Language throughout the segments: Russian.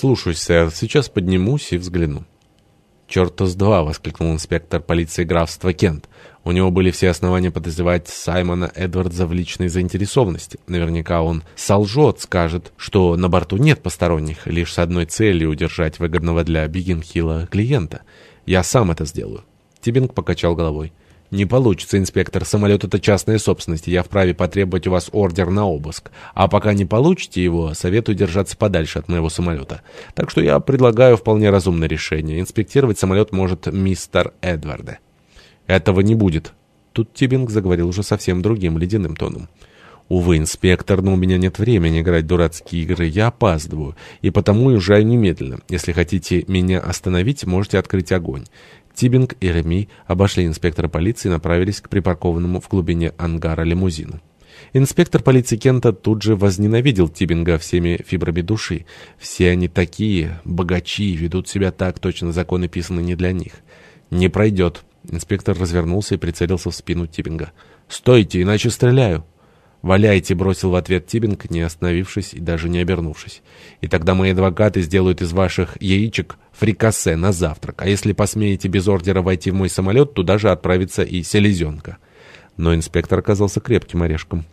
«Слушаюсь, сэр. Сейчас поднимусь и взгляну». «Черта с два!» — воскликнул инспектор полиции графства Кент. У него были все основания подозревать Саймона Эдвардса в личной заинтересованности. Наверняка он солжет, скажет, что на борту нет посторонних, лишь с одной целью удержать выгодного для Бигенхилла клиента. «Я сам это сделаю». Тибинг покачал головой. «Не получится, инспектор. Самолет — это частная собственность. Я вправе потребовать у вас ордер на обыск. А пока не получите его, советую держаться подальше от моего самолета. Так что я предлагаю вполне разумное решение. Инспектировать самолет может мистер Эдварда». «Этого не будет». Тут Тибинг заговорил уже совсем другим ледяным тоном. «Увы, инспектор, но у меня нет времени играть дурацкие игры. Я опаздываю, и потому уезжаю немедленно. Если хотите меня остановить, можете открыть огонь. Тибинг и Реми обошли инспектора полиции и направились к припаркованному в глубине ангара лимузину. Инспектор полиции Кента тут же возненавидел Тибинга всеми фибрами души. Все они такие, богачи, ведут себя так, точно законы писаны не для них. «Не пройдет». Инспектор развернулся и прицелился в спину Тибинга. «Стойте, иначе стреляю». «Валяйте», — бросил в ответ Тибинг, не остановившись и даже не обернувшись. «И тогда мои адвокаты сделают из ваших яичек фрикасе на завтрак, а если посмеете без ордера войти в мой самолет, туда же отправится и селезенка». Но инспектор оказался крепким орешком.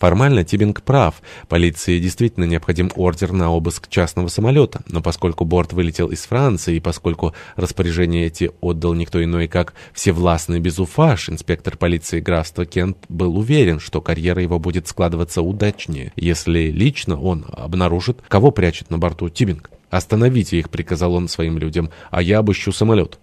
Формально Тибинг прав. Полиции действительно необходим ордер на обыск частного самолета. Но поскольку борт вылетел из Франции, и поскольку распоряжение эти отдал никто иной, как всевластный Безуфаш, инспектор полиции графства Кент был уверен, что карьера его будет складываться удачнее, если лично он обнаружит, кого прячет на борту Тибинг. «Остановите их», — приказал он своим людям, — «а я обыщу самолет».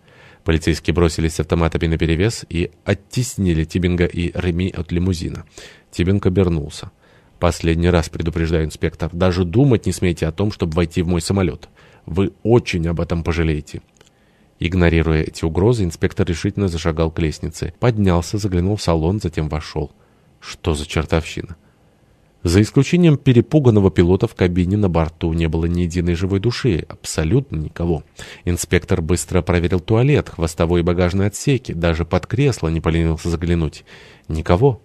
Полицейские бросились с автоматами наперевес и оттеснили Тибинга и Реми от лимузина. Тибинг обернулся. «Последний раз предупреждаю, инспектор, даже думать не смейте о том, чтобы войти в мой самолет. Вы очень об этом пожалеете». Игнорируя эти угрозы, инспектор решительно зашагал к лестнице. Поднялся, заглянул в салон, затем вошел. Что за чертовщина? За исключением перепуганного пилота в кабине на борту не было ни единой живой души, абсолютно никого. Инспектор быстро проверил туалет, хвостовой и багажный отсеки, даже под кресло не поленился заглянуть. Никого.